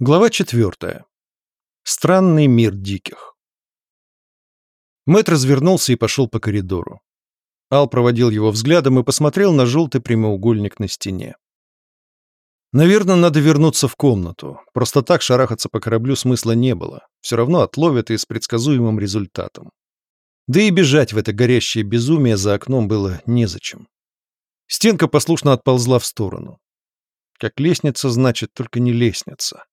Глава четвертая. Странный мир диких. Мэтт развернулся и пошел по коридору. Ал проводил его взглядом и посмотрел на желтый прямоугольник на стене. Наверное, надо вернуться в комнату. Просто так шарахаться по кораблю смысла не было. Все равно отловят и с предсказуемым результатом. Да и бежать в это горящее безумие за окном было незачем. Стенка послушно отползла в сторону. Как лестница, значит, только не лестница.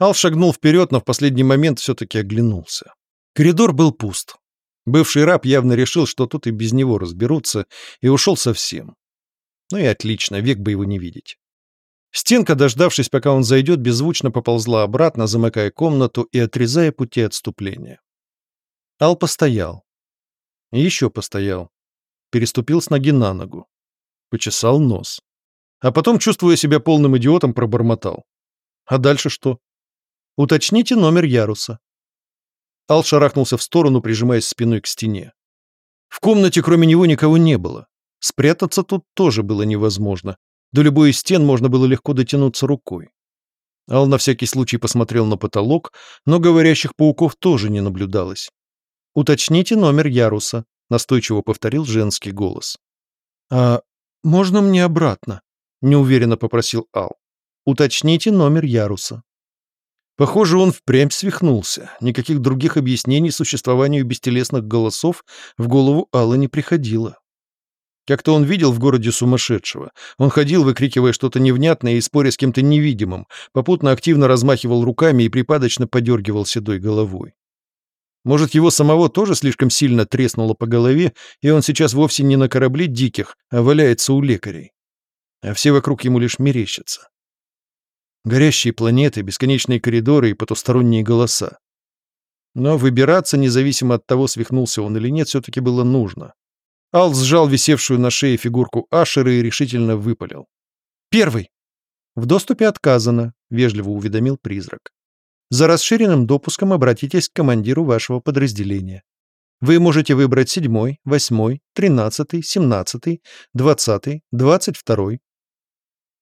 Ал шагнул вперед, но в последний момент все-таки оглянулся. Коридор был пуст. Бывший раб явно решил, что тут и без него разберутся, и ушел совсем. Ну и отлично, век бы его не видеть. Стенка, дождавшись, пока он зайдет, беззвучно поползла обратно, замыкая комнату и отрезая пути отступления. Ал постоял. еще постоял. Переступил с ноги на ногу. Почесал нос. А потом, чувствуя себя полным идиотом, пробормотал. А дальше что? Уточните номер яруса. Ал шарахнулся в сторону, прижимаясь спиной к стене. В комнате кроме него никого не было. Спрятаться тут тоже было невозможно. До любой из стен можно было легко дотянуться рукой. Ал на всякий случай посмотрел на потолок, но говорящих пауков тоже не наблюдалось. «Уточните номер яруса», — настойчиво повторил женский голос. «А можно мне обратно?» — неуверенно попросил Ал. «Уточните номер яруса». Похоже, он впрямь свихнулся. Никаких других объяснений существованию бестелесных голосов в голову Алла не приходило. Как-то он видел в городе сумасшедшего. Он ходил, выкрикивая что-то невнятное и споря с кем-то невидимым, попутно активно размахивал руками и припадочно подергивал седой головой. Может, его самого тоже слишком сильно треснуло по голове, и он сейчас вовсе не на корабле диких, а валяется у лекарей. А все вокруг ему лишь мерещатся. Горящие планеты, бесконечные коридоры и потусторонние голоса. Но выбираться, независимо от того, свихнулся он или нет, все-таки было нужно. Ал сжал висевшую на шее фигурку Ашера и решительно выпалил. «Первый!» «В доступе отказано», — вежливо уведомил призрак. «За расширенным допуском обратитесь к командиру вашего подразделения. Вы можете выбрать седьмой, восьмой, тринадцатый, семнадцатый, двадцатый, двадцать второй,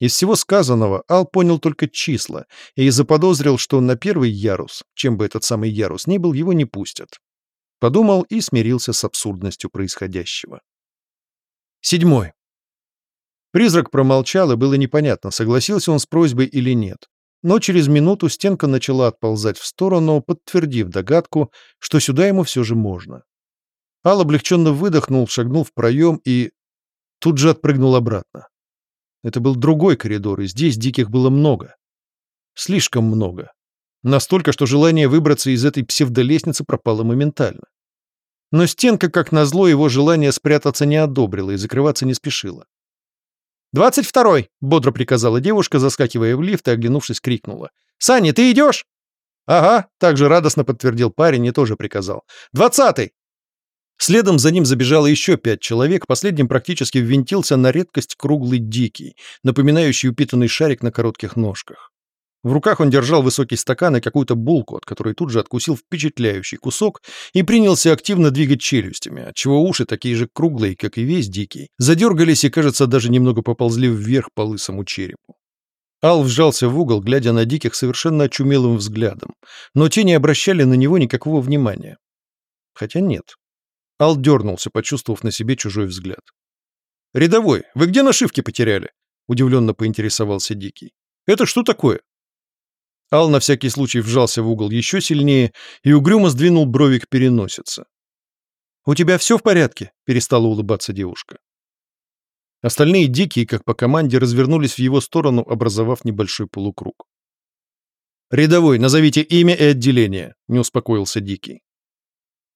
из всего сказанного Ал понял только числа и заподозрил, что на первый ярус, чем бы этот самый ярус ни был, его не пустят. Подумал и смирился с абсурдностью происходящего. Седьмой. Призрак промолчал, и было непонятно, согласился он с просьбой или нет. Но через минуту стенка начала отползать в сторону, подтвердив догадку, что сюда ему все же можно. Ал облегченно выдохнул, шагнул в проем и тут же отпрыгнул обратно. Это был другой коридор, и здесь диких было много. Слишком много. Настолько, что желание выбраться из этой псевдолестницы пропало моментально. Но стенка, как назло, его желание спрятаться не одобрила и закрываться не спешила. «Двадцать второй!» — бодро приказала девушка, заскакивая в лифт и, оглянувшись, крикнула. «Саня, ты идешь?» «Ага», — также радостно подтвердил парень и тоже приказал. «Двадцатый!» Следом за ним забежало еще пять человек, последним практически ввинтился на редкость круглый дикий, напоминающий упитанный шарик на коротких ножках. В руках он держал высокий стакан и какую-то булку, от которой тут же откусил впечатляющий кусок и принялся активно двигать челюстями, отчего уши, такие же круглые, как и весь дикий, задергались и, кажется, даже немного поползли вверх по лысому черепу. Ал вжался в угол, глядя на диких совершенно очумелым взглядом, но те не обращали на него никакого внимания. Хотя нет, Ал дернулся, почувствовав на себе чужой взгляд. «Рядовой, вы где нашивки потеряли?» — удивленно поинтересовался Дикий. «Это что такое?» Ал на всякий случай вжался в угол еще сильнее и угрюмо сдвинул брови к переносице. «У тебя все в порядке?» — перестала улыбаться девушка. Остальные дикие, как по команде, развернулись в его сторону, образовав небольшой полукруг. «Рядовой, назовите имя и отделение», — не успокоился Дикий.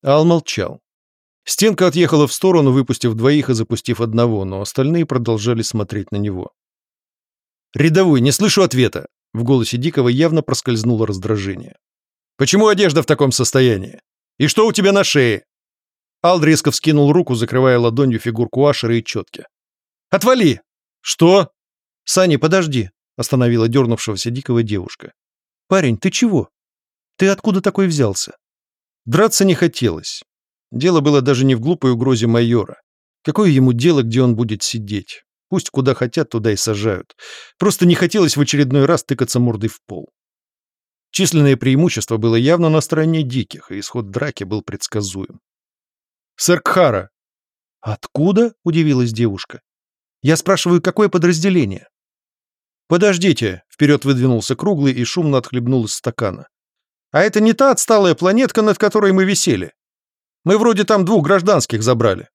Ал молчал. Стенка отъехала в сторону, выпустив двоих и запустив одного, но остальные продолжали смотреть на него. «Рядовой, не слышу ответа!» В голосе Дикого явно проскользнуло раздражение. «Почему одежда в таком состоянии? И что у тебя на шее?» Алд резко вскинул руку, закрывая ладонью фигурку Ашера и четки. «Отвали!» «Что?» «Сани, подожди!» — остановила дернувшегося Дикого девушка. «Парень, ты чего? Ты откуда такой взялся?» Драться не хотелось. Дело было даже не в глупой угрозе майора. Какое ему дело, где он будет сидеть? Пусть куда хотят, туда и сажают. Просто не хотелось в очередной раз тыкаться мордой в пол. Численное преимущество было явно на стороне диких, и исход драки был предсказуем. «Сэр Кхара!» «Откуда?» — удивилась девушка. «Я спрашиваю, какое подразделение?» «Подождите!» — вперед выдвинулся круглый и шумно отхлебнул из стакана. «А это не та отсталая планетка, над которой мы висели? Мы вроде там двух гражданских забрали».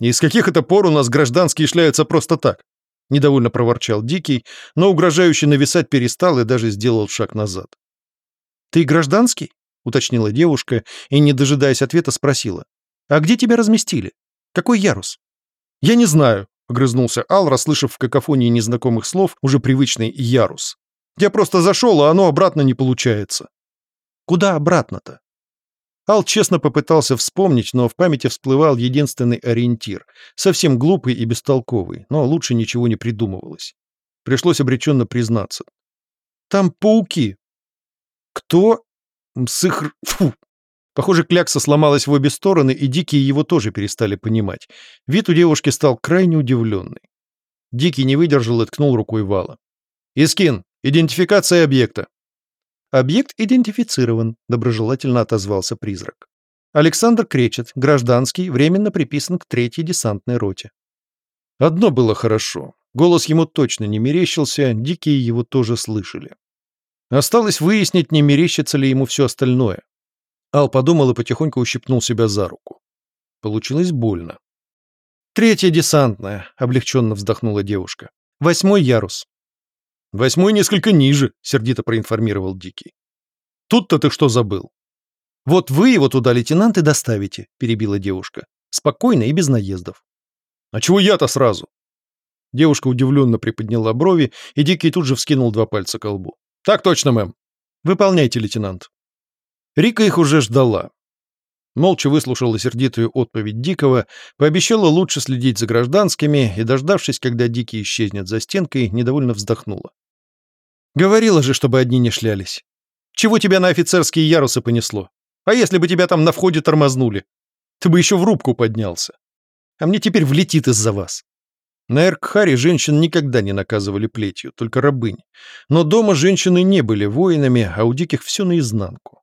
«И с каких это пор у нас гражданские шляются просто так?» — недовольно проворчал Дикий, но угрожающе нависать перестал и даже сделал шаг назад. «Ты гражданский?» — уточнила девушка и, не дожидаясь ответа, спросила. «А где тебя разместили? Какой ярус?» «Я не знаю», — огрызнулся Ал, расслышав в какофонии незнакомых слов уже привычный ярус. «Я просто зашел, а оно обратно не получается». «Куда обратно-то?» Ал честно попытался вспомнить, но в памяти всплывал единственный ориентир. Совсем глупый и бестолковый, но лучше ничего не придумывалось. Пришлось обреченно признаться. «Там пауки, кто? Мсыхр... Фу! Похоже, клякса сломалась в обе стороны, и Дикие его тоже перестали понимать. Вид у девушки стал крайне удивленный. Дикий не выдержал и ткнул рукой вала. «Искин, идентификация объекта». «Объект идентифицирован», — доброжелательно отозвался призрак. Александр Кречет, гражданский, временно приписан к третьей десантной роте. Одно было хорошо. Голос ему точно не мерещился, дикие его тоже слышали. Осталось выяснить, не мерещится ли ему все остальное. Ал подумал и потихоньку ущипнул себя за руку. Получилось больно. «Третья десантная», — облегченно вздохнула девушка. «Восьмой ярус». «Восьмой несколько ниже», — сердито проинформировал Дикий. «Тут-то ты что забыл?» «Вот вы его туда, лейтенант, и доставите», — перебила девушка. «Спокойно и без наездов». «А чего я-то сразу?» Девушка удивленно приподняла брови, и Дикий тут же вскинул два пальца к лбу. «Так точно, мэм». «Выполняйте, лейтенант». Рика их уже ждала. Молча выслушала сердитую отповедь Дикого, пообещала лучше следить за гражданскими и, дождавшись, когда Дикий исчезнет за стенкой, недовольно вздохнула. «Говорила же, чтобы одни не шлялись. Чего тебя на офицерские ярусы понесло? А если бы тебя там на входе тормознули? Ты бы еще в рубку поднялся. А мне теперь влетит из-за вас». На Эркхаре женщин никогда не наказывали плетью, только рабынь. Но дома женщины не были воинами, а у диких все наизнанку.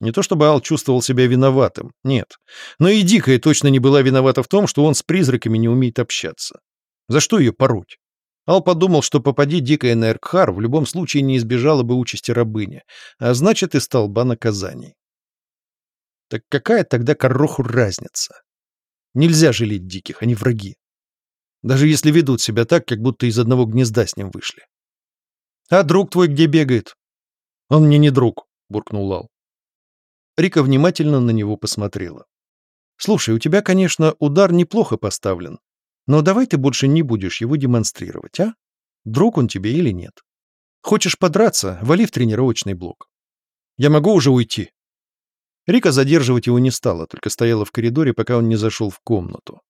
Не то чтобы Ал чувствовал себя виноватым, нет. Но и Дикая точно не была виновата в том, что он с призраками не умеет общаться. За что ее пороть? Ал подумал, что попади Дикая на Эркхар, в любом случае не избежала бы участи рабыни, а значит и столба наказаний. Так какая тогда короху разница? Нельзя жалеть диких, они враги даже если ведут себя так, как будто из одного гнезда с ним вышли. «А друг твой где бегает?» «Он мне не друг», — буркнул Лал. Рика внимательно на него посмотрела. «Слушай, у тебя, конечно, удар неплохо поставлен, но давай ты больше не будешь его демонстрировать, а? Друг он тебе или нет? Хочешь подраться, вали в тренировочный блок. Я могу уже уйти?» Рика задерживать его не стала, только стояла в коридоре, пока он не зашел в комнату.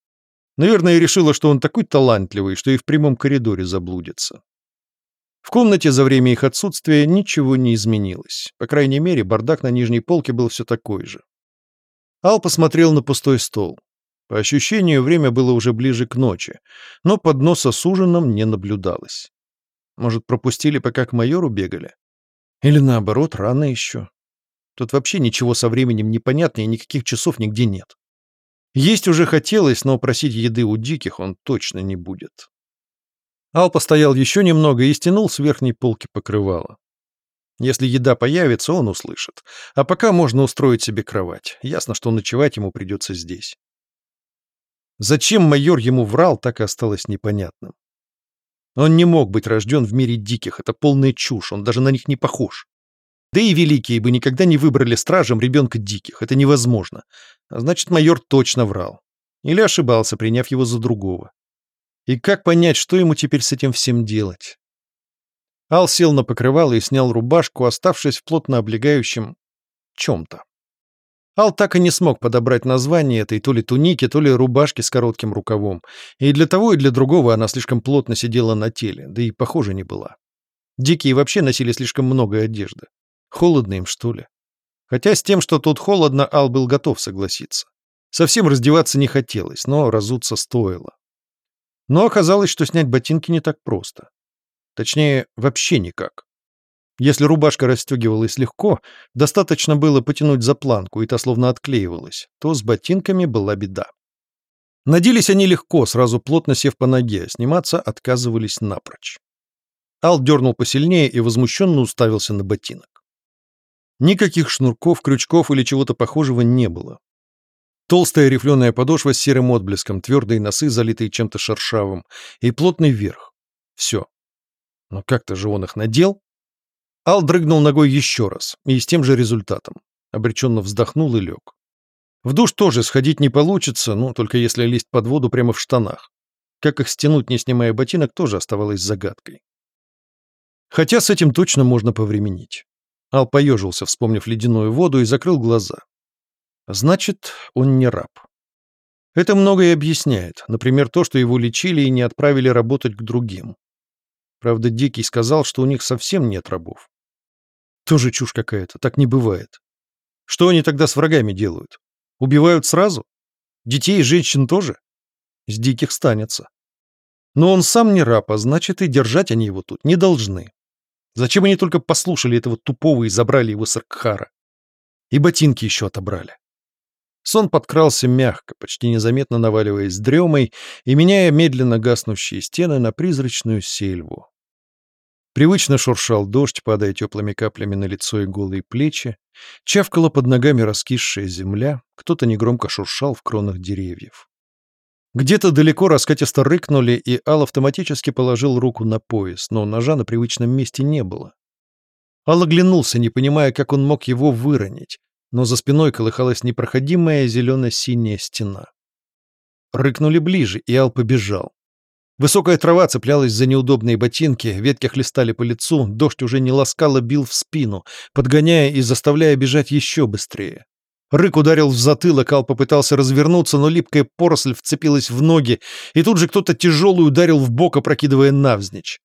Наверное, решила, что он такой талантливый, что и в прямом коридоре заблудится. В комнате за время их отсутствия ничего не изменилось. По крайней мере, бардак на нижней полке был все такой же. Ал посмотрел на пустой стол. По ощущению, время было уже ближе к ночи, но подноса с ужином не наблюдалось. Может, пропустили, пока к майору бегали? Или наоборот, рано еще? Тут вообще ничего со временем не понятно и никаких часов нигде нет. Есть уже хотелось, но просить еды у диких он точно не будет. Ал постоял еще немного и стянул с верхней полки покрывало. Если еда появится, он услышит. А пока можно устроить себе кровать. Ясно, что ночевать ему придется здесь. Зачем майор ему врал, так и осталось непонятным. Он не мог быть рожден в мире диких, это полная чушь, он даже на них не похож. Да и великие бы никогда не выбрали стражем ребенка диких, это невозможно. А значит, майор точно врал. Или ошибался, приняв его за другого. И как понять, что ему теперь с этим всем делать? Ал сел на покрывало и снял рубашку, оставшись в плотно облегающем чем-то. Ал так и не смог подобрать название этой то ли туники, то ли рубашки с коротким рукавом. И для того, и для другого она слишком плотно сидела на теле, да и похоже не была. Дикие вообще носили слишком много одежды. Холодно им, что ли? Хотя с тем, что тут холодно, Ал был готов согласиться. Совсем раздеваться не хотелось, но разуться стоило. Но оказалось, что снять ботинки не так просто. Точнее, вообще никак. Если рубашка расстегивалась легко, достаточно было потянуть за планку, и та словно отклеивалась, то с ботинками была беда. Наделись они легко, сразу плотно сев по ноге, сниматься отказывались напрочь. Ал дернул посильнее и возмущенно уставился на ботинок. Никаких шнурков, крючков или чего-то похожего не было. Толстая рифленая подошва с серым отблеском, твердые носы, залитые чем-то шершавым, и плотный верх. Все. Но как-то же он их надел. Ал дрыгнул ногой еще раз, и с тем же результатом. Обреченно вздохнул и лег. В душ тоже сходить не получится, ну, только если лезть под воду прямо в штанах. Как их стянуть, не снимая ботинок, тоже оставалось загадкой. Хотя с этим точно можно повременить. Ал поежился, вспомнив ледяную воду, и закрыл глаза. Значит, он не раб. Это многое объясняет. Например, то, что его лечили и не отправили работать к другим. Правда, Дикий сказал, что у них совсем нет рабов. Тоже чушь какая-то, так не бывает. Что они тогда с врагами делают? Убивают сразу? Детей и женщин тоже? С диких станется. Но он сам не раб, а значит, и держать они его тут не должны. Зачем они только послушали этого тупого и забрали его с Аркхара? И ботинки еще отобрали. Сон подкрался мягко, почти незаметно наваливаясь дремой и меняя медленно гаснущие стены на призрачную сельву. Привычно шуршал дождь, падая теплыми каплями на лицо и голые плечи, чавкала под ногами раскисшая земля, кто-то негромко шуршал в кронах деревьев. Где-то далеко раскатисто рыкнули, и Ал автоматически положил руку на пояс, но ножа на привычном месте не было. Ал оглянулся, не понимая, как он мог его выронить, но за спиной колыхалась непроходимая зелено-синяя стена. Рыкнули ближе, и Ал побежал. Высокая трава цеплялась за неудобные ботинки, ветки хлестали по лицу, дождь уже не ласкало бил в спину, подгоняя и заставляя бежать еще быстрее. Рык ударил в затылок, Ал попытался развернуться, но липкая поросль вцепилась в ноги, и тут же кто-то тяжелый ударил в бок, опрокидывая навзничь.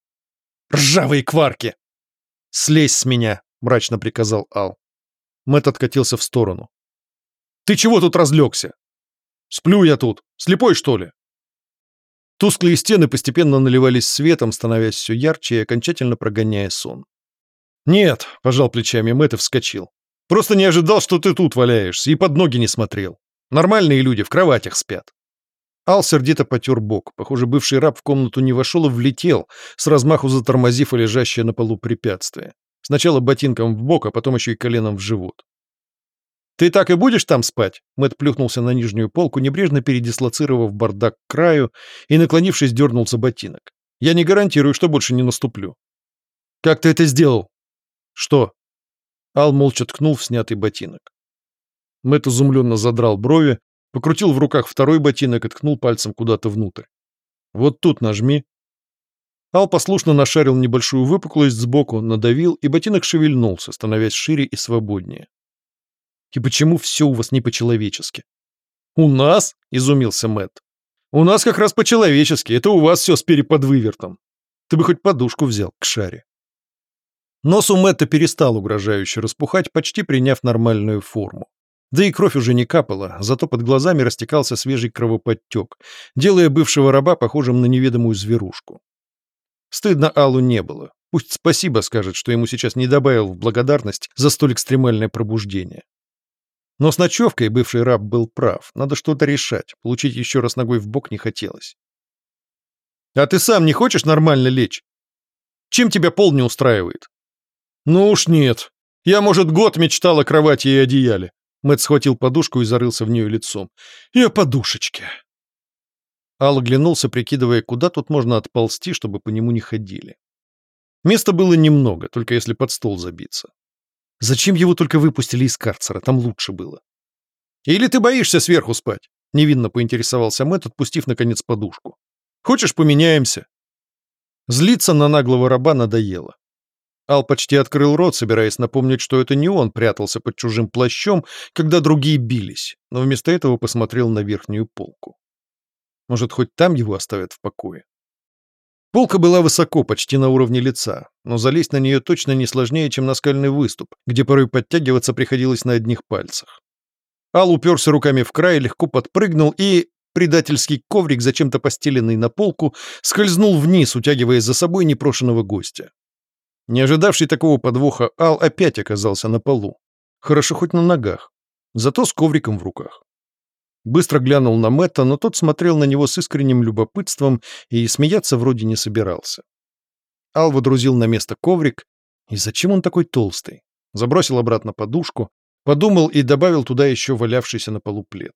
«Ржавые кварки!» «Слезь с меня!» — мрачно приказал Ал. Мэт откатился в сторону. «Ты чего тут разлегся?» «Сплю я тут. Слепой, что ли?» Тусклые стены постепенно наливались светом, становясь все ярче и окончательно прогоняя сон. «Нет», — пожал плечами Мэтт вскочил. «Просто не ожидал, что ты тут валяешься, и под ноги не смотрел. Нормальные люди в кроватях спят». Ал сердито потер бок. Похоже, бывший раб в комнату не вошел и влетел, с размаху затормозив и лежащее на полу препятствие. Сначала ботинком в бок, а потом еще и коленом в живот. «Ты так и будешь там спать?» Мэт плюхнулся на нижнюю полку, небрежно передислоцировав бардак к краю и, наклонившись, дернулся ботинок. «Я не гарантирую, что больше не наступлю». «Как ты это сделал?» «Что?» Ал молча ткнул в снятый ботинок. Мэт изумленно задрал брови, покрутил в руках второй ботинок и ткнул пальцем куда-то внутрь. «Вот тут нажми». Ал послушно нашарил небольшую выпуклость сбоку, надавил, и ботинок шевельнулся, становясь шире и свободнее. «И почему все у вас не по-человечески?» «У нас?» — изумился Мэтт. «У нас как раз по-человечески, это у вас все с переподвывертом. Ты бы хоть подушку взял к шаре». Нос у Мэтта перестал угрожающе распухать, почти приняв нормальную форму. Да и кровь уже не капала, зато под глазами растекался свежий кровоподтек, делая бывшего раба похожим на неведомую зверушку. Стыдно Аллу не было. Пусть спасибо скажет, что ему сейчас не добавил в благодарность за столь экстремальное пробуждение. Но с ночевкой бывший раб был прав. Надо что-то решать. Получить еще раз ногой в бок не хотелось. «А ты сам не хочешь нормально лечь? Чем тебя пол не устраивает?» «Ну уж нет. Я, может, год мечтал о кровати и одеяле». Мэтт схватил подушку и зарылся в нее лицом. «И о подушечке». Ал оглянулся, прикидывая, куда тут можно отползти, чтобы по нему не ходили. Места было немного, только если под стол забиться. Зачем его только выпустили из карцера? Там лучше было. «Или ты боишься сверху спать?» — невинно поинтересовался Мэтт, отпустив, наконец, подушку. «Хочешь, поменяемся?» Злиться на наглого раба надоело. Ал почти открыл рот, собираясь напомнить, что это не он прятался под чужим плащом, когда другие бились, но вместо этого посмотрел на верхнюю полку. Может, хоть там его оставят в покое? Полка была высоко, почти на уровне лица, но залезть на нее точно не сложнее, чем на скальный выступ, где порой подтягиваться приходилось на одних пальцах. Ал уперся руками в край, легко подпрыгнул и... Предательский коврик, зачем-то постеленный на полку, скользнул вниз, утягивая за собой непрошенного гостя. Не ожидавший такого подвоха, Ал опять оказался на полу. Хорошо хоть на ногах, зато с ковриком в руках. Быстро глянул на Мэтта, но тот смотрел на него с искренним любопытством и смеяться вроде не собирался. Ал водрузил на место коврик. И зачем он такой толстый? Забросил обратно подушку, подумал и добавил туда еще валявшийся на полу плед.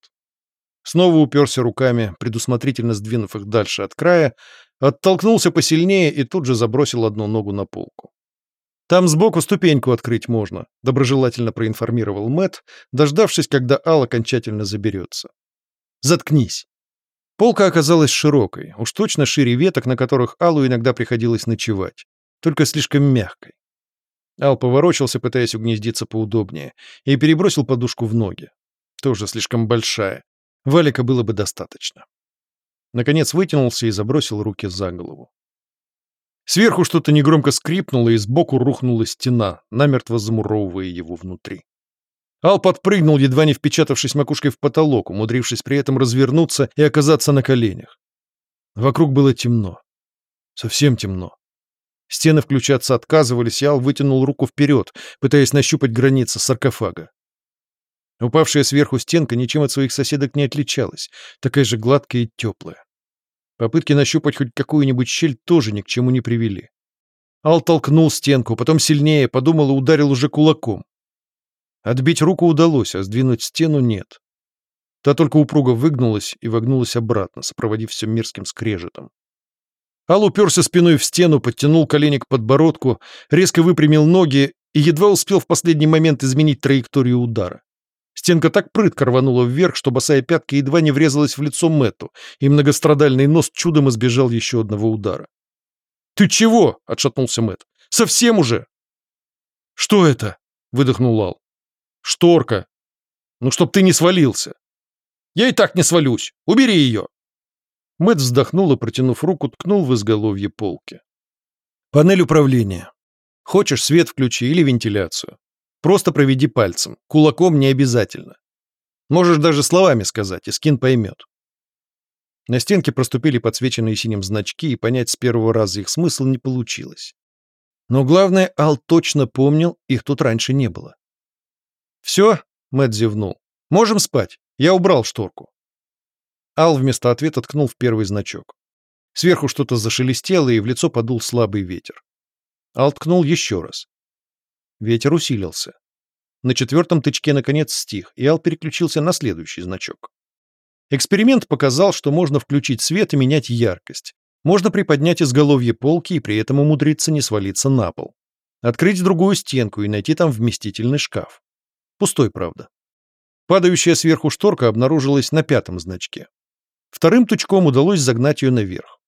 Снова уперся руками, предусмотрительно сдвинув их дальше от края, оттолкнулся посильнее и тут же забросил одну ногу на полку. «Там сбоку ступеньку открыть можно», — доброжелательно проинформировал Мэт, дождавшись, когда Ал окончательно заберется. «Заткнись». Полка оказалась широкой, уж точно шире веток, на которых Аллу иногда приходилось ночевать, только слишком мягкой. Ал поворочился, пытаясь угнездиться поудобнее, и перебросил подушку в ноги. Тоже слишком большая. Валика было бы достаточно. Наконец вытянулся и забросил руки за голову. Сверху что-то негромко скрипнуло, и сбоку рухнула стена, намертво замуровывая его внутри. Ал подпрыгнул, едва не впечатавшись макушкой в потолок, умудрившись при этом развернуться и оказаться на коленях. Вокруг было темно. Совсем темно. Стены включаться отказывались, и Ал вытянул руку вперед, пытаясь нащупать границы саркофага. Упавшая сверху стенка ничем от своих соседок не отличалась, такая же гладкая и теплая. Попытки нащупать хоть какую-нибудь щель тоже ни к чему не привели. Ал толкнул стенку, потом сильнее, подумал и ударил уже кулаком. Отбить руку удалось, а сдвинуть стену нет. Та только упруго выгнулась и вогнулась обратно, сопроводив все мирским скрежетом. Ал уперся спиной в стену, подтянул колени к подбородку, резко выпрямил ноги и едва успел в последний момент изменить траекторию удара. Стенка так прытко рванула вверх, что босая пятка едва не врезалась в лицо Мэтту, и многострадальный нос чудом избежал еще одного удара. «Ты чего?» — отшатнулся Мэтт. «Совсем уже!» «Что это?» — выдохнул Лал. «Шторка. Ну, чтоб ты не свалился!» «Я и так не свалюсь! Убери ее!» Мэтт вздохнул и, протянув руку, ткнул в изголовье полки. «Панель управления. Хочешь, свет включи или вентиляцию. Просто проведи пальцем. Кулаком не обязательно. Можешь даже словами сказать, и скин поймет. На стенке проступили подсвеченные синим значки, и понять с первого раза их смысл не получилось. Но главное, Ал точно помнил, их тут раньше не было. «Все?» — Мэтт зевнул. «Можем спать. Я убрал шторку». Ал вместо ответа ткнул в первый значок. Сверху что-то зашелестело, и в лицо подул слабый ветер. Ал ткнул еще раз. Ветер усилился. На четвертом тычке наконец стих, и Ал переключился на следующий значок. Эксперимент показал, что можно включить свет и менять яркость. Можно приподнять изголовье полки и при этом умудриться не свалиться на пол. Открыть другую стенку и найти там вместительный шкаф. Пустой, правда. Падающая сверху шторка обнаружилась на пятом значке. Вторым тычком удалось загнать ее наверх.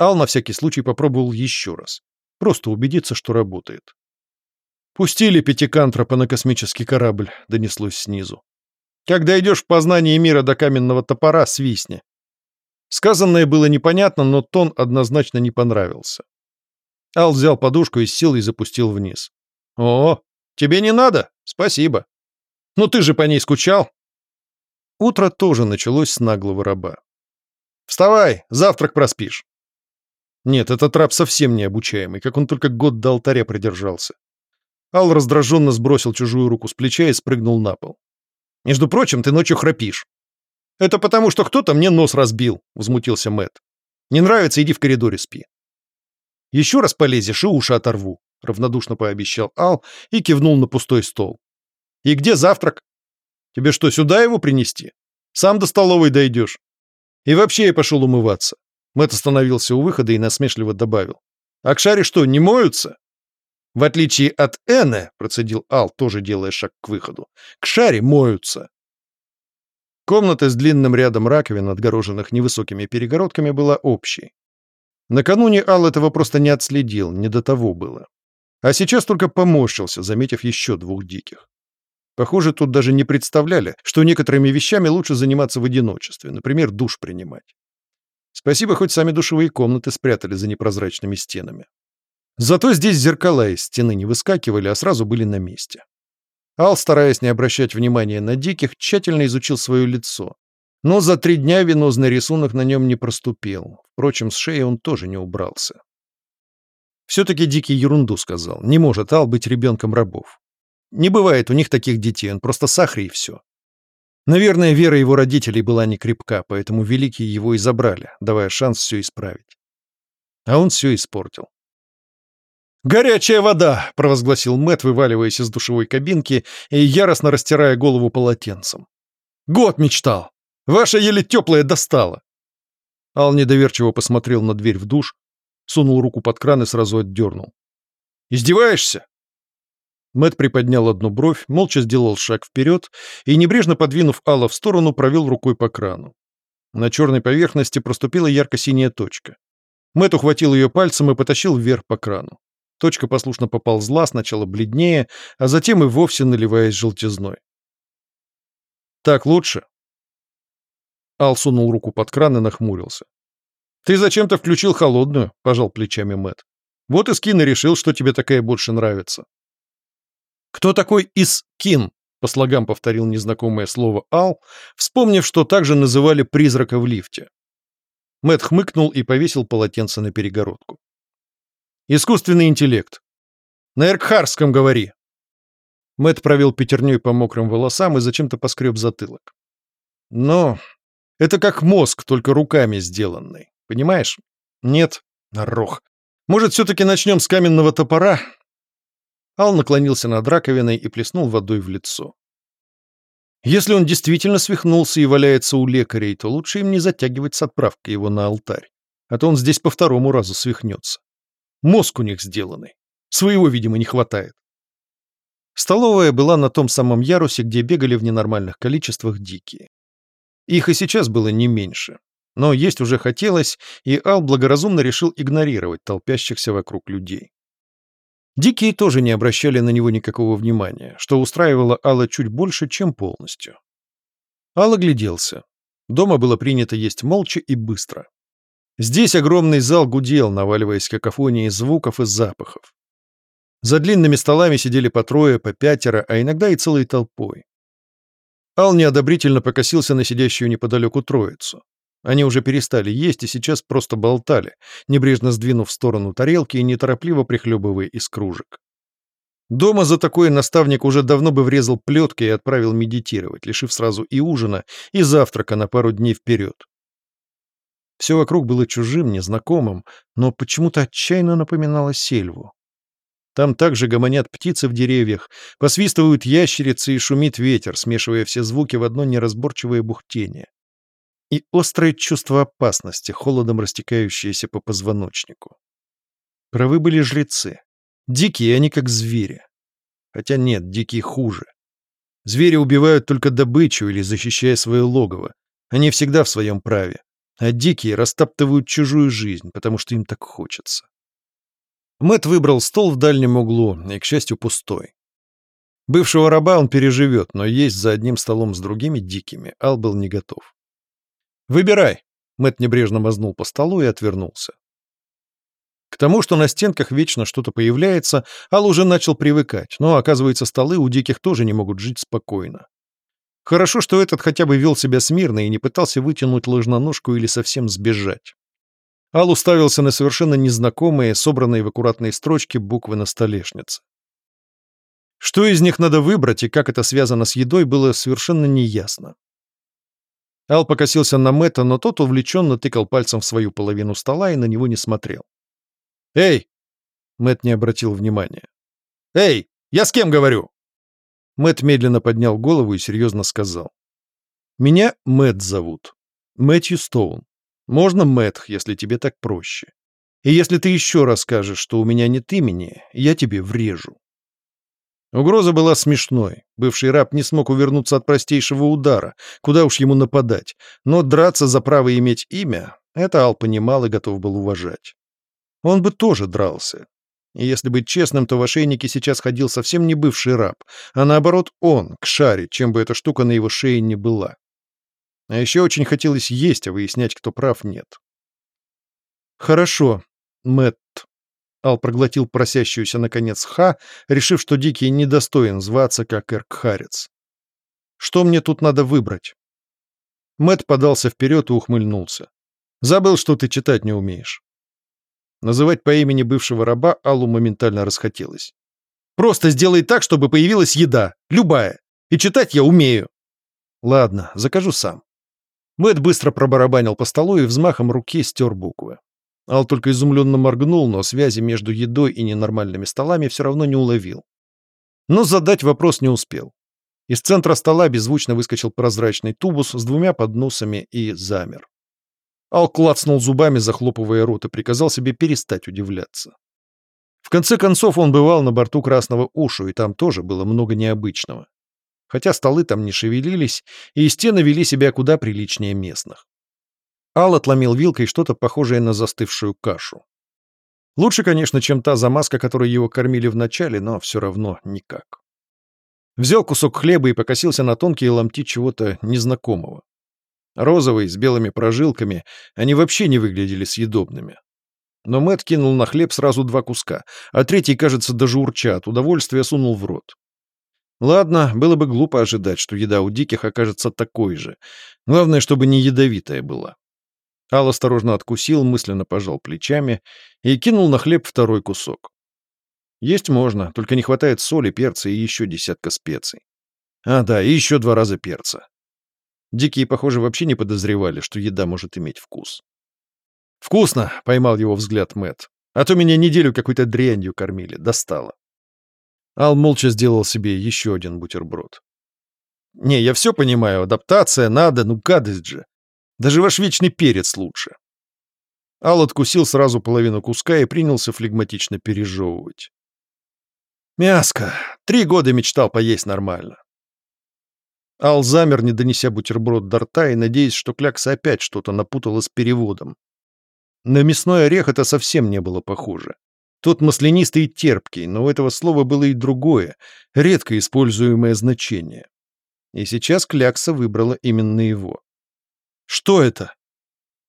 Ал на всякий случай попробовал еще раз. Просто убедиться, что работает. «Пустили пятикантропа на космический корабль», — донеслось снизу. «Когда идешь в познание мира до каменного топора, свистни». Сказанное было непонятно, но тон однозначно не понравился. Ал взял подушку из сил и запустил вниз. «О, тебе не надо? Спасибо. Ну ты же по ней скучал?» Утро тоже началось с наглого раба. «Вставай, завтрак проспишь». Нет, этот раб совсем необучаемый, как он только год до алтаря продержался. Ал раздраженно сбросил чужую руку с плеча и спрыгнул на пол. «Между прочим, ты ночью храпишь». «Это потому, что кто-то мне нос разбил», — возмутился Мэт. «Не нравится, иди в коридоре спи». «Еще раз полезешь и уши оторву», — равнодушно пообещал Ал и кивнул на пустой стол. «И где завтрак? Тебе что, сюда его принести? Сам до столовой дойдешь. И вообще я пошел умываться». Мэт остановился у выхода и насмешливо добавил. «Акшари что, не моются?» В отличие от Эны, процедил Ал, тоже делая шаг к выходу, к шаре моются. Комната с длинным рядом раковин, отгороженных невысокими перегородками, была общей. Накануне Ал этого просто не отследил, не до того было. А сейчас только поморщился, заметив еще двух диких. Похоже, тут даже не представляли, что некоторыми вещами лучше заниматься в одиночестве, например, душ принимать. Спасибо, хоть сами душевые комнаты спрятали за непрозрачными стенами. Зато здесь зеркала из стены не выскакивали, а сразу были на месте. Ал, стараясь не обращать внимания на диких, тщательно изучил свое лицо. Но за три дня венозный рисунок на нем не проступил. Впрочем, с шеи он тоже не убрался. Все-таки Дикий ерунду сказал. Не может Ал быть ребенком рабов. Не бывает у них таких детей, он просто сахар и все. Наверное, вера его родителей была не крепка, поэтому великие его и забрали, давая шанс все исправить. А он все испортил. «Горячая вода!» — провозгласил Мэт, вываливаясь из душевой кабинки и яростно растирая голову полотенцем. «Год мечтал! Ваша еле теплая достала!» Ал недоверчиво посмотрел на дверь в душ, сунул руку под кран и сразу отдернул. «Издеваешься?» Мэт приподнял одну бровь, молча сделал шаг вперед и, небрежно подвинув Алла в сторону, провел рукой по крану. На черной поверхности проступила ярко-синяя точка. Мэт ухватил ее пальцем и потащил вверх по крану. Точка послушно поползла, сначала бледнее, а затем и вовсе наливаясь желтизной. «Так лучше?» Ал сунул руку под кран и нахмурился. «Ты зачем-то включил холодную», — пожал плечами Мэт. «Вот и Скин и решил, что тебе такая больше нравится». «Кто такой Искин?» — по слогам повторил незнакомое слово Ал, вспомнив, что также называли призрака в лифте. Мэт хмыкнул и повесил полотенце на перегородку. «Искусственный интеллект. На Эркхарском говори». Мэт провел пятерней по мокрым волосам и зачем-то поскреб затылок. «Но это как мозг, только руками сделанный. Понимаешь? Нет, рох. Может, все-таки начнем с каменного топора? Ал наклонился над раковиной и плеснул водой в лицо. Если он действительно свихнулся и валяется у лекарей, то лучше им не затягивать с отправкой его на алтарь, а то он здесь по второму разу свихнется. Мозг у них сделанный. Своего, видимо, не хватает. Столовая была на том самом ярусе, где бегали в ненормальных количествах дикие. Их и сейчас было не меньше. Но есть уже хотелось, и Ал благоразумно решил игнорировать толпящихся вокруг людей. Дикие тоже не обращали на него никакого внимания, что устраивало Алла чуть больше, чем полностью. Алла гляделся. Дома было принято есть молча и быстро. Здесь огромный зал гудел, наваливаясь какофонией звуков и запахов. За длинными столами сидели по трое, по пятеро, а иногда и целой толпой. Ал неодобрительно покосился на сидящую неподалеку троицу. Они уже перестали есть и сейчас просто болтали, небрежно сдвинув в сторону тарелки и неторопливо прихлебывая из кружек. Дома за такое наставник уже давно бы врезал плетки и отправил медитировать, лишив сразу и ужина, и завтрака на пару дней вперед. Все вокруг было чужим, незнакомым, но почему-то отчаянно напоминало сельву. Там также гомонят птицы в деревьях, посвистывают ящерицы и шумит ветер, смешивая все звуки в одно неразборчивое бухтение и острое чувство опасности, холодом растекающееся по позвоночнику. Правы были жрецы. Дикие они как звери. Хотя нет, дикие хуже. Звери убивают только добычу или защищая свое логово. Они всегда в своем праве. А дикие растаптывают чужую жизнь, потому что им так хочется. Мэт выбрал стол в дальнем углу, и, к счастью, пустой. Бывшего раба он переживет, но есть за одним столом с другими дикими Ал был не готов. «Выбирай!» Мэт небрежно мазнул по столу и отвернулся. К тому, что на стенках вечно что-то появляется, Ал уже начал привыкать, но, оказывается, столы у диких тоже не могут жить спокойно. Хорошо, что этот хотя бы вел себя смирно и не пытался вытянуть ложноножку или совсем сбежать. Ал уставился на совершенно незнакомые, собранные в аккуратные строчки буквы на столешнице. Что из них надо выбрать и как это связано с едой, было совершенно неясно. Ал покосился на Мэтта, но тот увлеченно тыкал пальцем в свою половину стола и на него не смотрел. «Эй!» Мэт не обратил внимания. «Эй! Я с кем говорю?» Мэт медленно поднял голову и серьезно сказал. «Меня Мэт зовут. Мэтью Стоун. Можно Мэтт, если тебе так проще. И если ты еще раз скажешь, что у меня нет имени, я тебе врежу». Угроза была смешной. Бывший раб не смог увернуться от простейшего удара. Куда уж ему нападать. Но драться за право иметь имя — это Ал понимал и готов был уважать. Он бы тоже дрался. И если быть честным, то в ошейнике сейчас ходил совсем не бывший раб, а наоборот он, к шаре, чем бы эта штука на его шее не была. А еще очень хотелось есть, а выяснять, кто прав, нет. «Хорошо, Мэтт», Ал проглотил просящуюся наконец Ха, решив, что Дикий недостоин зваться, как Эркхарец. «Что мне тут надо выбрать?» Мэт подался вперед и ухмыльнулся. «Забыл, что ты читать не умеешь». Называть по имени бывшего раба Аллу моментально расхотелось. «Просто сделай так, чтобы появилась еда. Любая. И читать я умею». «Ладно, закажу сам». Мэтт быстро пробарабанил по столу и взмахом руки стер буквы. Ал только изумленно моргнул, но связи между едой и ненормальными столами все равно не уловил. Но задать вопрос не успел. Из центра стола беззвучно выскочил прозрачный тубус с двумя подносами и замер. Ал клацнул зубами, захлопывая рот, и приказал себе перестать удивляться. В конце концов, он бывал на борту Красного Ушу, и там тоже было много необычного. Хотя столы там не шевелились, и стены вели себя куда приличнее местных. Ал отломил вилкой что-то похожее на застывшую кашу. Лучше, конечно, чем та замазка, которой его кормили вначале, но все равно никак. Взял кусок хлеба и покосился на тонкие ломти чего-то незнакомого. Розовые, с белыми прожилками, они вообще не выглядели съедобными. Но Мэт кинул на хлеб сразу два куска, а третий, кажется, даже урча от удовольствия сунул в рот. Ладно, было бы глупо ожидать, что еда у диких окажется такой же. Главное, чтобы не ядовитая была. Ал осторожно откусил, мысленно пожал плечами и кинул на хлеб второй кусок. Есть можно, только не хватает соли, перца и еще десятка специй. А, да, и еще два раза перца. Дикие, похоже, вообще не подозревали, что еда может иметь вкус. «Вкусно!» — поймал его взгляд Мэт. «А то меня неделю какой-то дрянью кормили. Достало». Ал молча сделал себе еще один бутерброд. «Не, я все понимаю. Адаптация надо, ну гадость же. Даже ваш вечный перец лучше». Ал откусил сразу половину куска и принялся флегматично пережевывать. «Мяско. Три года мечтал поесть нормально. Ал замер, не донеся бутерброд до рта и надеясь, что Клякса опять что-то напутала с переводом. На мясной орех это совсем не было похоже. Тот маслянистый и терпкий, но у этого слова было и другое, редко используемое значение. И сейчас Клякса выбрала именно его. «Что это?»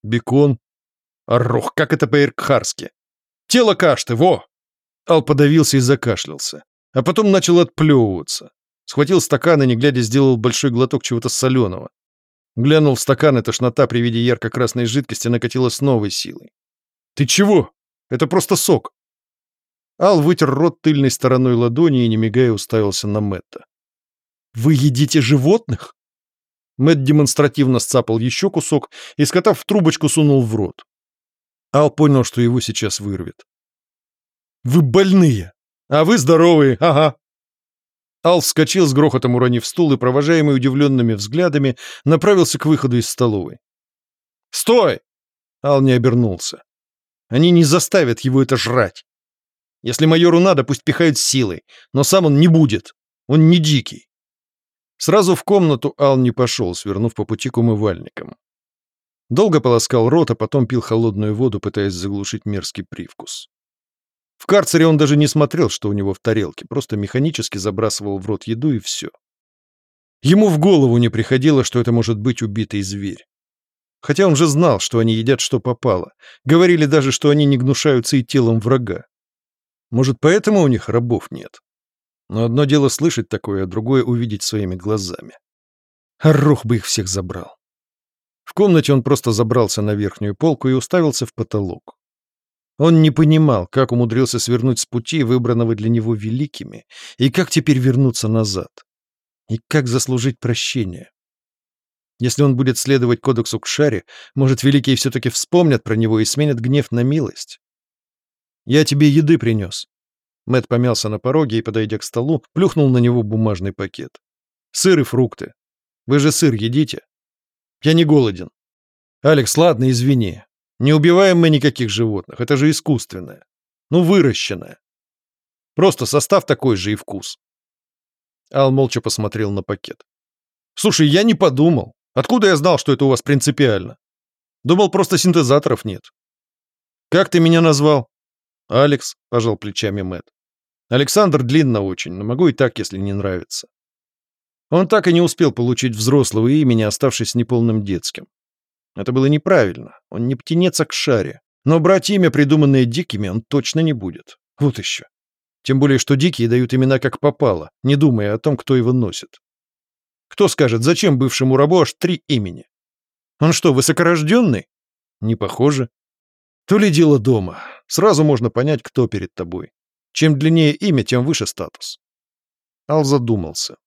«Бекон». «Арох, как это по-иркхарски?» «Тело кашты, во!» Ал подавился и закашлялся, а потом начал отплевываться. Схватил стакан и, не глядя, сделал большой глоток чего-то соленого. Глянул в стакан, и тошнота при виде ярко-красной жидкости накатила с новой силой. «Ты чего? Это просто сок!» Ал вытер рот тыльной стороной ладони и, не мигая, уставился на Мэтта. «Вы едите животных?» Мэтт демонстративно сцапал еще кусок и, скотав в трубочку, сунул в рот. Ал понял, что его сейчас вырвет. «Вы больные! А вы здоровые, ага!» Ал вскочил с грохотом уронив стул и, провожаемый удивленными взглядами, направился к выходу из столовой. «Стой!» Ал не обернулся. «Они не заставят его это жрать. Если майору надо, пусть пихают силой, но сам он не будет. Он не дикий». Сразу в комнату Ал не пошел, свернув по пути к умывальникам. Долго полоскал рот, а потом пил холодную воду, пытаясь заглушить мерзкий привкус. В карцере он даже не смотрел, что у него в тарелке, просто механически забрасывал в рот еду и все. Ему в голову не приходило, что это может быть убитый зверь. Хотя он же знал, что они едят, что попало. Говорили даже, что они не гнушаются и телом врага. Может, поэтому у них рабов нет? Но одно дело слышать такое, а другое увидеть своими глазами. Орох бы их всех забрал. В комнате он просто забрался на верхнюю полку и уставился в потолок. Он не понимал, как умудрился свернуть с пути, выбранного для него великими, и как теперь вернуться назад. И как заслужить прощение. Если он будет следовать кодексу Кшари, может, великие все-таки вспомнят про него и сменят гнев на милость. «Я тебе еды принес». Мэт помялся на пороге и, подойдя к столу, плюхнул на него бумажный пакет. «Сыр и фрукты. Вы же сыр едите?» «Я не голоден». «Алекс, ладно, извини. Не убиваем мы никаких животных, это же искусственное. Ну, выращенное. Просто состав такой же и вкус. Ал молча посмотрел на пакет. Слушай, я не подумал. Откуда я знал, что это у вас принципиально? Думал, просто синтезаторов нет. Как ты меня назвал? Алекс, пожал плечами Мэт. Александр длинно очень, но могу и так, если не нравится. Он так и не успел получить взрослого имени, оставшись неполным детским. Это было неправильно. Он не птенец, а к шаре. Но брать имя, придуманное дикими, он точно не будет. Вот еще. Тем более, что дикие дают имена как попало, не думая о том, кто его носит. Кто скажет, зачем бывшему рабу аж три имени? Он что, высокорожденный? Не похоже. То ли дело дома. Сразу можно понять, кто перед тобой. Чем длиннее имя, тем выше статус. Ал задумался.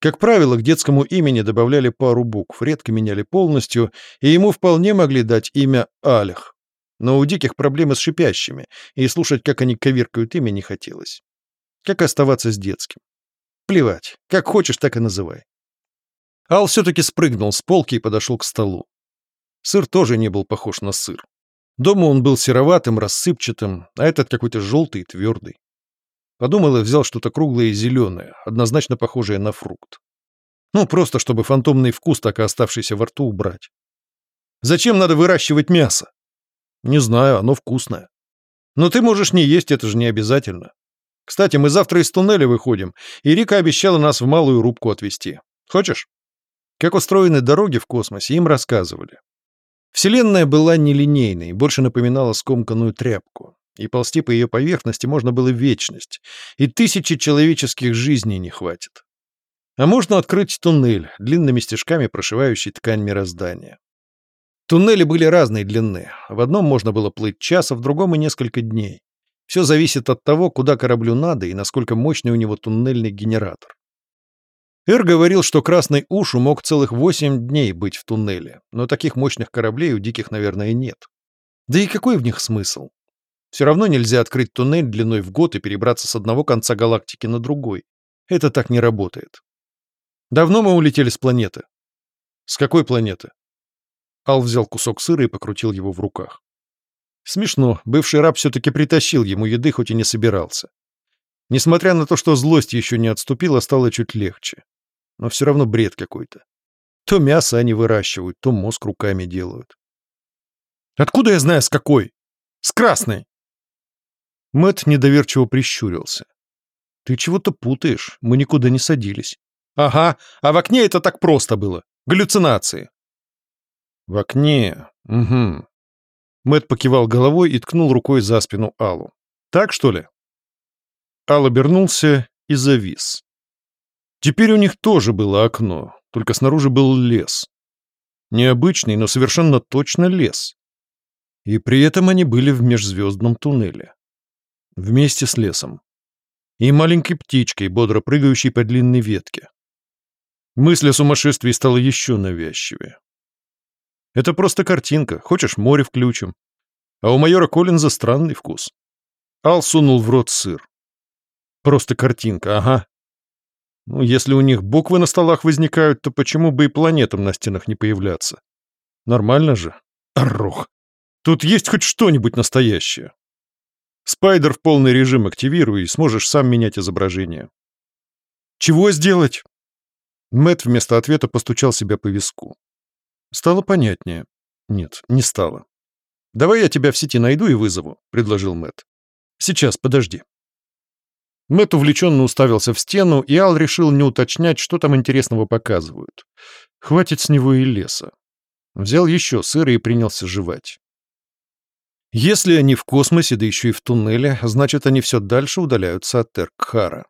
Как правило, к детскому имени добавляли пару букв, редко меняли полностью, и ему вполне могли дать имя Алих. Но у диких проблемы с шипящими, и слушать, как они коверкают имя, не хотелось. Как оставаться с детским? Плевать, как хочешь, так и называй. Ал все-таки спрыгнул с полки и подошел к столу. Сыр тоже не был похож на сыр. Дома он был сероватым, рассыпчатым, а этот какой-то желтый твердый. Подумал и взял что-то круглое и зеленое, однозначно похожее на фрукт. Ну, просто чтобы фантомный вкус, так и оставшийся во рту, убрать. Зачем надо выращивать мясо? Не знаю, оно вкусное. Но ты можешь не есть, это же не обязательно. Кстати, мы завтра из туннеля выходим, и Рика обещала нас в малую рубку отвезти. Хочешь? Как устроены дороги в космосе, им рассказывали. Вселенная была нелинейной, больше напоминала скомканную тряпку и ползти по ее поверхности можно было вечность, и тысячи человеческих жизней не хватит. А можно открыть туннель, длинными стежками прошивающий ткань мироздания. Туннели были разной длины. В одном можно было плыть час, а в другом и несколько дней. Все зависит от того, куда кораблю надо и насколько мощный у него туннельный генератор. Эр говорил, что Красный Ушу мог целых восемь дней быть в туннеле, но таких мощных кораблей у диких, наверное, нет. Да и какой в них смысл? Все равно нельзя открыть туннель длиной в год и перебраться с одного конца галактики на другой. Это так не работает. Давно мы улетели с планеты. С какой планеты? Ал взял кусок сыра и покрутил его в руках. Смешно, бывший раб все-таки притащил ему еды, хоть и не собирался. Несмотря на то, что злость еще не отступила, стало чуть легче. Но все равно бред какой-то. То мясо они выращивают, то мозг руками делают. Откуда я знаю, с какой? С красной. Мэт недоверчиво прищурился. «Ты чего-то путаешь, мы никуда не садились». «Ага, а в окне это так просто было. Галлюцинации». «В окне? Угу». Мэт покивал головой и ткнул рукой за спину Аллу. «Так, что ли?» Ал обернулся и завис. Теперь у них тоже было окно, только снаружи был лес. Необычный, но совершенно точно лес. И при этом они были в межзвездном туннеле вместе с лесом. И маленькой птичкой, бодро прыгающей по длинной ветке. Мысль о сумасшествии стала еще навязчивее. Это просто картинка, хочешь море включим. А у майора Коллинза странный вкус. Ал сунул в рот сыр. Просто картинка, ага. Ну, если у них буквы на столах возникают, то почему бы и планетам на стенах не появляться? Нормально же. Орох. Тут есть хоть что-нибудь настоящее. Спайдер в полный режим активируй и сможешь сам менять изображение. Чего сделать? Мэт вместо ответа постучал себя по виску. Стало понятнее. Нет, не стало. Давай я тебя в сети найду и вызову, предложил Мэт. Сейчас, подожди. Мэт увлеченно уставился в стену, и Ал решил не уточнять, что там интересного показывают. Хватит с него и леса. Взял еще сыра и принялся жевать. Если они в космосе, да еще и в туннеле, значит, они все дальше удаляются от Теркхара.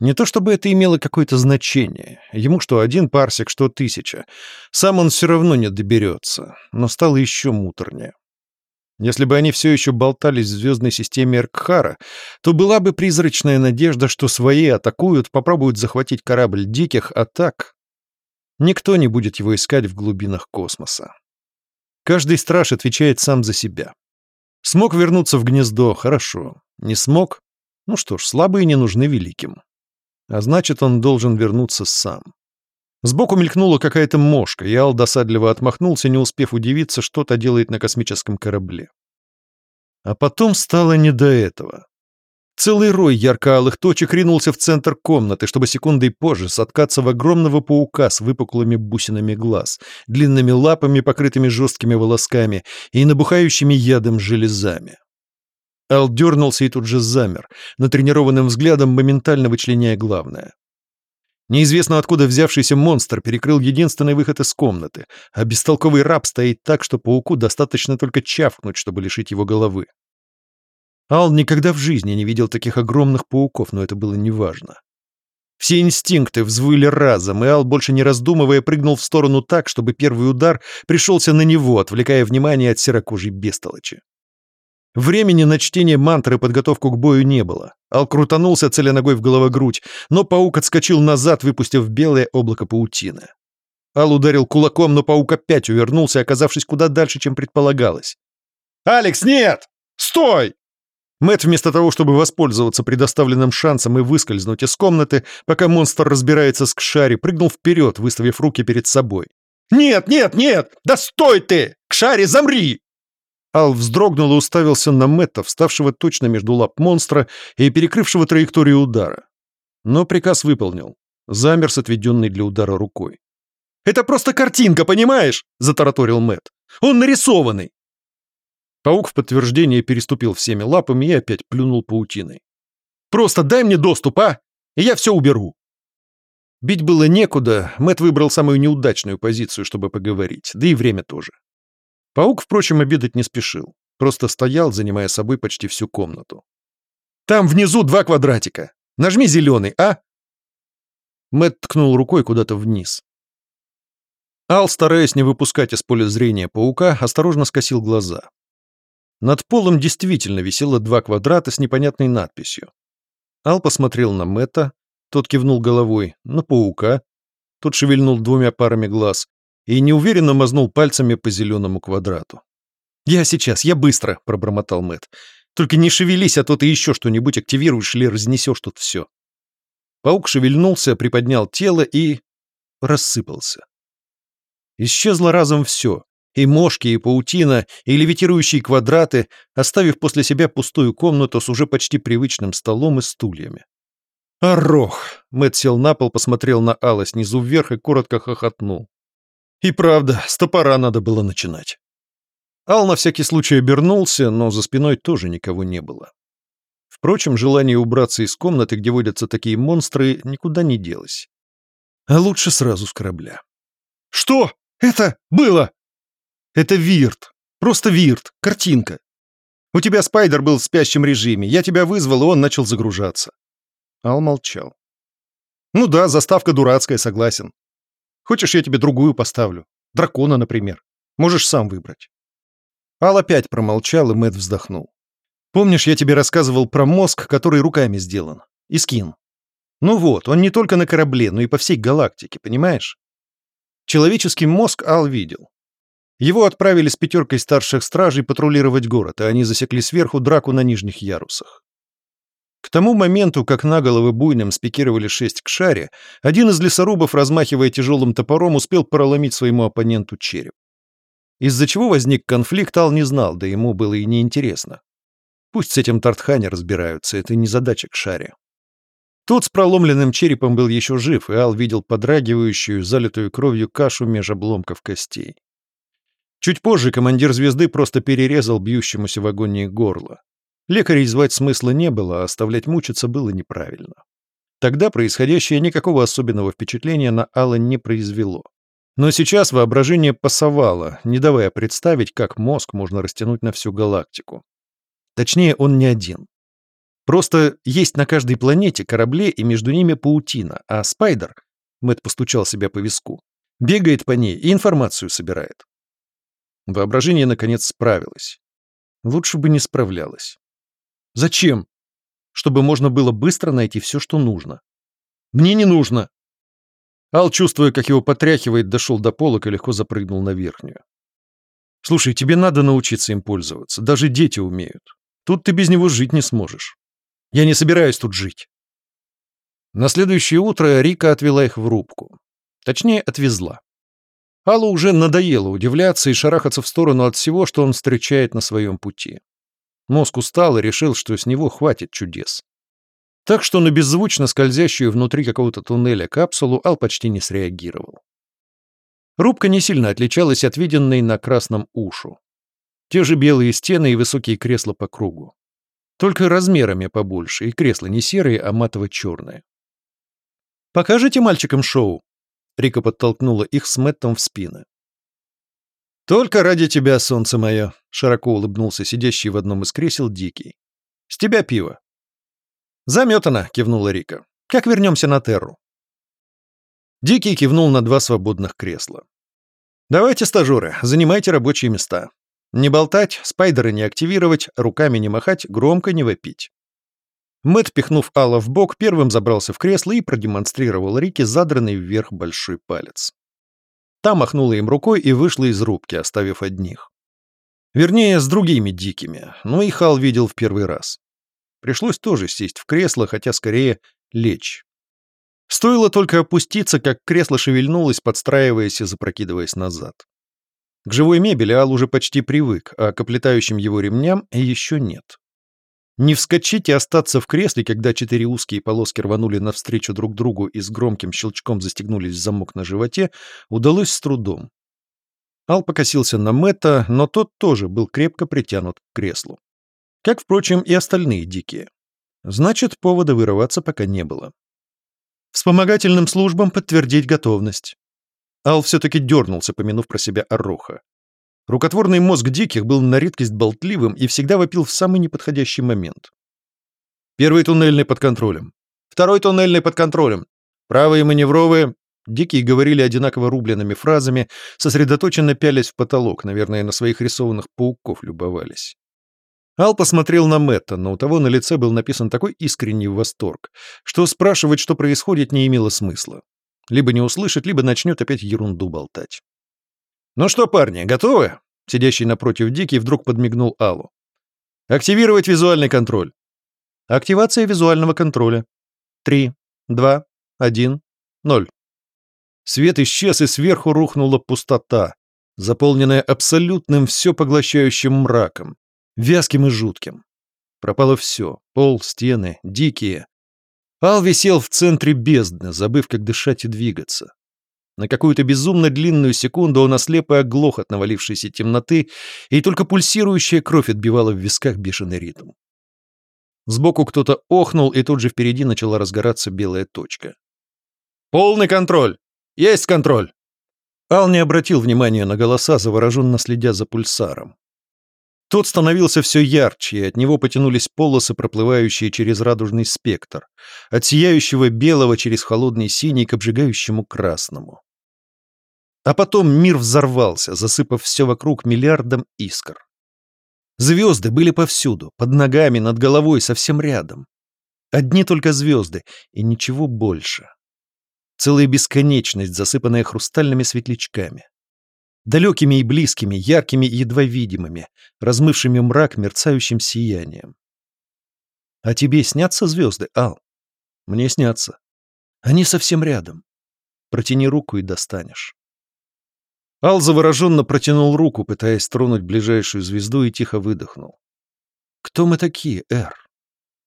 Не то чтобы это имело какое-то значение. Ему что один парсик, что тысяча. Сам он все равно не доберется. Но стало еще муторнее. Если бы они все еще болтались в звездной системе Эркхара, то была бы призрачная надежда, что свои атакуют, попробуют захватить корабль диких, а так... Никто не будет его искать в глубинах космоса. Каждый страж отвечает сам за себя. Смог вернуться в гнездо, хорошо. Не смог? Ну что ж, слабые не нужны великим. А значит, он должен вернуться сам. Сбоку мелькнула какая-то мошка, и Ал досадливо отмахнулся, не успев удивиться, что-то делает на космическом корабле. А потом стало не до этого. Целый рой ярко-алых точек ринулся в центр комнаты, чтобы секундой позже соткаться в огромного паука с выпуклыми бусинами глаз, длинными лапами, покрытыми жесткими волосками и набухающими ядом железами. Ал дернулся и тут же замер, натренированным взглядом моментально вычленяя главное. Неизвестно откуда взявшийся монстр перекрыл единственный выход из комнаты, а бестолковый раб стоит так, что пауку достаточно только чавкнуть, чтобы лишить его головы. Ал никогда в жизни не видел таких огромных пауков, но это было неважно. Все инстинкты взвыли разом, и Ал, больше не раздумывая, прыгнул в сторону так, чтобы первый удар пришелся на него, отвлекая внимание от серокожей бестолочи. Времени на чтение мантры и подготовку к бою не было. Ал крутанулся, целя ногой в головогрудь, но паук отскочил назад, выпустив белое облако паутины. Ал ударил кулаком, но паук опять увернулся, оказавшись куда дальше, чем предполагалось. «Алекс, нет! Стой!» Мэт вместо того, чтобы воспользоваться предоставленным шансом и выскользнуть из комнаты, пока монстр разбирается с Кшари, прыгнул вперед, выставив руки перед собой. «Нет, нет, нет! Да стой ты! Кшари, замри!» Ал вздрогнул и уставился на Мэтта, вставшего точно между лап монстра и перекрывшего траекторию удара. Но приказ выполнил. Замер с отведенной для удара рукой. «Это просто картинка, понимаешь?» — затараторил Мэтт. «Он нарисованный!» Паук в подтверждение переступил всеми лапами и опять плюнул паутиной. «Просто дай мне доступ, а? И я все уберу!» Бить было некуда, Мэт выбрал самую неудачную позицию, чтобы поговорить, да и время тоже. Паук, впрочем, обедать не спешил, просто стоял, занимая собой почти всю комнату. «Там внизу два квадратика. Нажми зеленый, а?» Мэт ткнул рукой куда-то вниз. Ал, стараясь не выпускать из поля зрения паука, осторожно скосил глаза. Над полом действительно висело два квадрата с непонятной надписью. Ал посмотрел на Мэтта, тот кивнул головой, на паука, тот шевельнул двумя парами глаз и неуверенно мазнул пальцами по зеленому квадрату. «Я сейчас, я быстро», — пробормотал Мэтт. «Только не шевелись, а то ты еще что-нибудь активируешь или разнесешь тут все». Паук шевельнулся, приподнял тело и... рассыпался. Исчезло разом все. И мошки, и паутина, и левитирующие квадраты, оставив после себя пустую комнату с уже почти привычным столом и стульями. «Орох!» — Мэтт сел на пол, посмотрел на Алла снизу вверх и коротко хохотнул. «И правда, с топора надо было начинать». Ал на всякий случай обернулся, но за спиной тоже никого не было. Впрочем, желание убраться из комнаты, где водятся такие монстры, никуда не делось. А лучше сразу с корабля. «Что это было?» Это Вирт. Просто Вирт. Картинка. У тебя спайдер был в спящем режиме. Я тебя вызвал, и он начал загружаться. Ал молчал. Ну да, заставка дурацкая, согласен. Хочешь, я тебе другую поставлю? Дракона, например. Можешь сам выбрать. Ал опять промолчал, и Мэтт вздохнул. Помнишь, я тебе рассказывал про мозг, который руками сделан? Искин. Ну вот, он не только на корабле, но и по всей галактике, понимаешь? Человеческий мозг Ал видел. Его отправили с пятеркой старших стражей патрулировать город, и они засекли сверху драку на нижних ярусах. К тому моменту, как на головы буйным спикировали шесть к шаре, один из лесорубов, размахивая тяжелым топором, успел проломить своему оппоненту череп. Из-за чего возник конфликт, Ал не знал, да ему было и неинтересно. Пусть с этим Тартхане разбираются, это не задача к шаре. Тот с проломленным черепом был еще жив, и Ал видел подрагивающую, залитую кровью кашу меж обломков костей. Чуть позже командир звезды просто перерезал бьющемуся в агонии горло. Лекарей звать смысла не было, а оставлять мучиться было неправильно. Тогда происходящее никакого особенного впечатления на Алла не произвело. Но сейчас воображение пасовало, не давая представить, как мозг можно растянуть на всю галактику. Точнее, он не один. Просто есть на каждой планете корабле и между ними паутина, а Спайдер, Мэтт постучал себя по виску, бегает по ней и информацию собирает. Воображение, наконец, справилось. Лучше бы не справлялось. Зачем? Чтобы можно было быстро найти все, что нужно. Мне не нужно. Ал, чувствуя, как его потряхивает, дошел до полок и легко запрыгнул на верхнюю. Слушай, тебе надо научиться им пользоваться. Даже дети умеют. Тут ты без него жить не сможешь. Я не собираюсь тут жить. На следующее утро Рика отвела их в рубку. Точнее, отвезла. Аллу уже надоело удивляться и шарахаться в сторону от всего, что он встречает на своем пути. Мозг устал и решил, что с него хватит чудес. Так что на беззвучно скользящую внутри какого-то туннеля капсулу Ал почти не среагировал. Рубка не сильно отличалась от виденной на красном ушу. Те же белые стены и высокие кресла по кругу. Только размерами побольше, и кресла не серые, а матово-черные. «Покажите мальчикам шоу», Рика подтолкнула их с Мэттом в спины. «Только ради тебя, солнце мое!» — широко улыбнулся сидящий в одном из кресел Дикий. «С тебя пиво!» «Заметано!» — кивнула Рика. Как вернемся на Терру?» Дикий кивнул на два свободных кресла. «Давайте, стажеры, занимайте рабочие места. Не болтать, спайдеры не активировать, руками не махать, громко не вопить». Мэт, пихнув Алла в бок, первым забрался в кресло и продемонстрировал Рике задранный вверх большой палец. Та махнула им рукой и вышла из рубки, оставив одних. Вернее, с другими дикими, но и Хал видел в первый раз. Пришлось тоже сесть в кресло, хотя скорее лечь. Стоило только опуститься, как кресло шевельнулось, подстраиваясь и запрокидываясь назад. К живой мебели Ал уже почти привык, а к оплетающим его ремням еще нет. Не вскочить и остаться в кресле, когда четыре узкие полоски рванули навстречу друг другу и с громким щелчком застегнулись в замок на животе, удалось с трудом. Ал покосился на Мэтта, но тот тоже был крепко притянут к креслу. Как, впрочем, и остальные дикие. Значит, повода вырываться пока не было. Вспомогательным службам подтвердить готовность. Ал все-таки дернулся, помянув про себя Ороха. Рукотворный мозг диких был на редкость болтливым и всегда вопил в самый неподходящий момент. Первый туннельный под контролем. Второй туннельный под контролем. Правые маневровые. Дикие говорили одинаково рубленными фразами, сосредоточенно пялись в потолок, наверное, на своих рисованных пауков любовались. Ал посмотрел на Мэтта, но у того на лице был написан такой искренний восторг, что спрашивать, что происходит, не имело смысла. Либо не услышит, либо начнет опять ерунду болтать. «Ну что, парни, готовы?» Сидящий напротив Дикий вдруг подмигнул Аллу. «Активировать визуальный контроль». «Активация визуального контроля. Три, два, один, ноль». Свет исчез, и сверху рухнула пустота, заполненная абсолютным все поглощающим мраком вязким и жутким. Пропало все — пол, стены, дикие. Ал висел в центре бездны, забыв, как дышать и двигаться. На какую-то безумно длинную секунду он ослеп и оглох от навалившейся темноты, и только пульсирующая кровь отбивала в висках бешеный ритм. Сбоку кто-то охнул, и тут же впереди начала разгораться белая точка. «Полный контроль! Есть контроль!» Ал не обратил внимания на голоса, завороженно следя за пульсаром. Тот становился все ярче, и от него потянулись полосы, проплывающие через радужный спектр, от сияющего белого через холодный синий к обжигающему красному. А потом мир взорвался, засыпав все вокруг миллиардом искр. Звезды были повсюду, под ногами, над головой, совсем рядом. Одни только звезды, и ничего больше. Целая бесконечность, засыпанная хрустальными светлячками далекими и близкими, яркими и едва видимыми, размывшими мрак мерцающим сиянием. А тебе снятся звезды, Ал? Мне снятся. Они совсем рядом. Протяни руку и достанешь. Ал завороженно протянул руку, пытаясь тронуть ближайшую звезду, и тихо выдохнул. «Кто мы такие, Эр?»